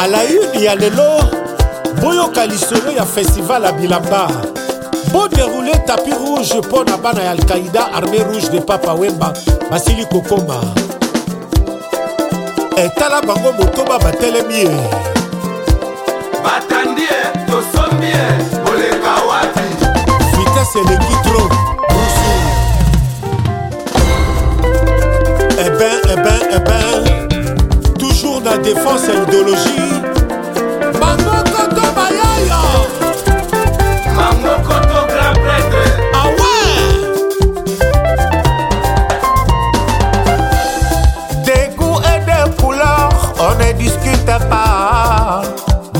alayudi ya lelo boyoka lisolo ya festival ya bilamba boderoule tapi rouge mpo na bana ya alkaïda armée rouge de papa wemba basili kokoma etala bango motoba batelemi ye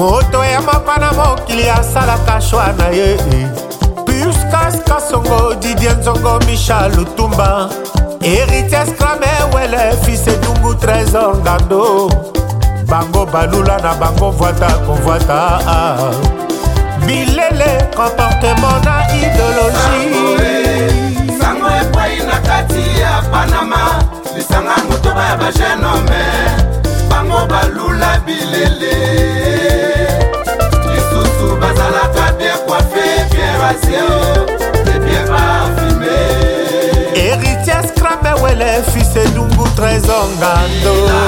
moto ya mapa na mokili asalaka shwa na ye puskaska songo didie nzongo michel lutumba héritiers crame wele fils edungu trésor ngando bango balula na bango vwata konvwata bilele comportement na idéologie sango ekwei na kati ya panama lisanga motoba ya bagenome bango balula bilele héritier scrambewele fils edungu trésor ngando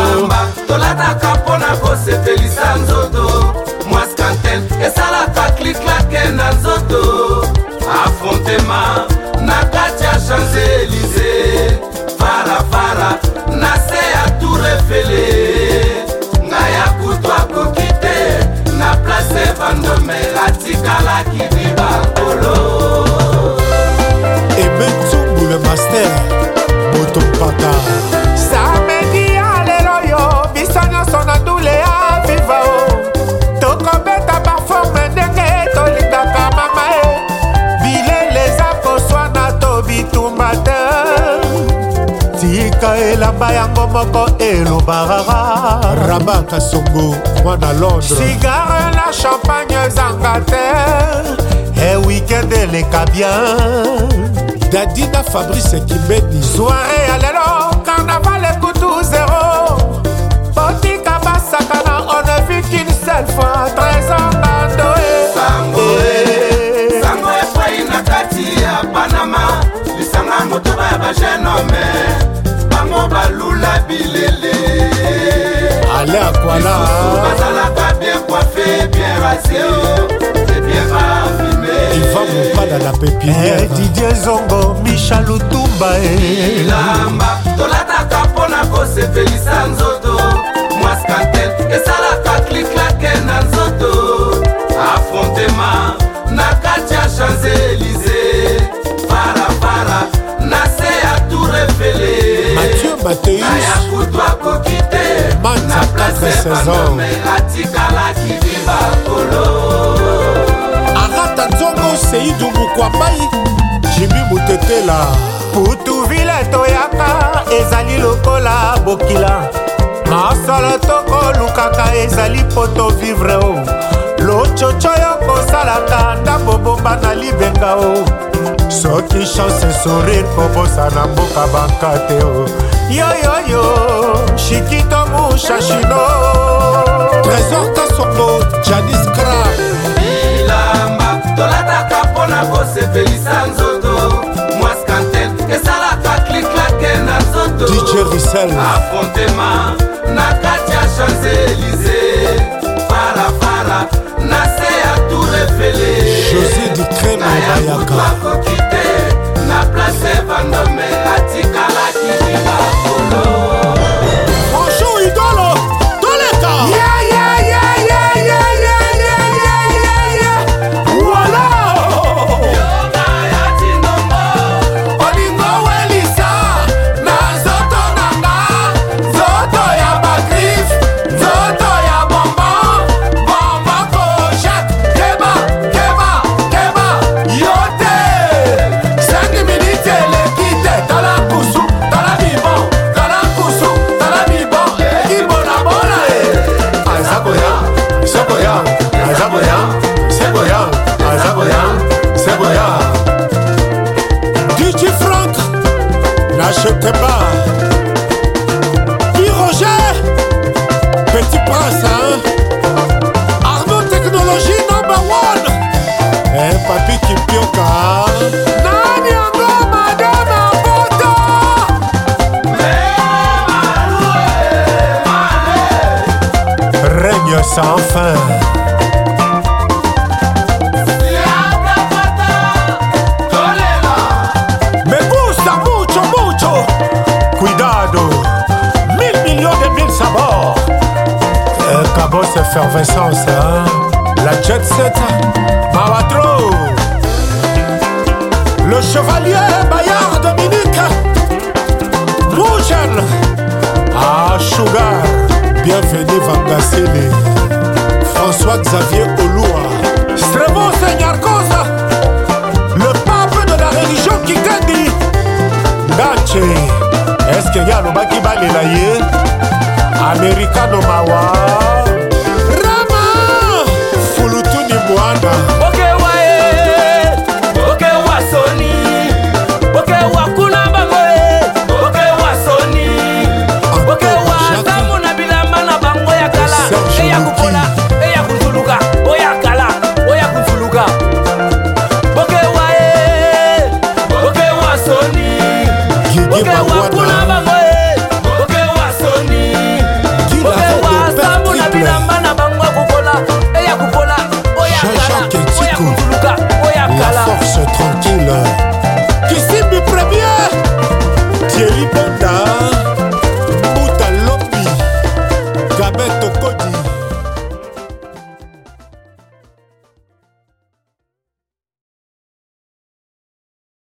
elamba yango moko elobaka rabaka songo mwana londre cigare na champagne ezanga te e eh, wikend eleka bien dadina fabrice kibedi soare ya lelo carnaval ekutu zero botika basaka na on ne vit qu'une seule fois voilà bazalaka bien coiffé bien rasé oh. ivan mopala na pepinière eh, didie zongo michel lutumba elamba tolata saison arata nzongo seidu mukwabai jimi mutetela putuvile toyaka ezali lokola bokila masala tokolukaka ezali po tovivre o lococo yo kosalaka ndambo bomba na libenga o soki chanse sorir kobosana mboka banka te o yoyoyo shikito mushashino trésor kasongo janis kra bilamba tolataka mpona kosepelisa nzoto mwaskantel esalaka kliklake na nzoto afrontema na kati ya champs-elysee Je t'aime pas. Puis Roger, petit prince, hein. Arnaud Technologie number one. et eh, papy qui pioca. Hein. Nani encore, madame, en Règne sans fin. Awatro Le chevalier Bayard Dominique Rougen Ah Sugar Bienvenue Vangasele François Xavier Oloua Strebo Seigneur Cosa Le pape de la religion qui t'a dit Ndache Est-ce qu'il y a le Baki Balélaïe Americano Mawa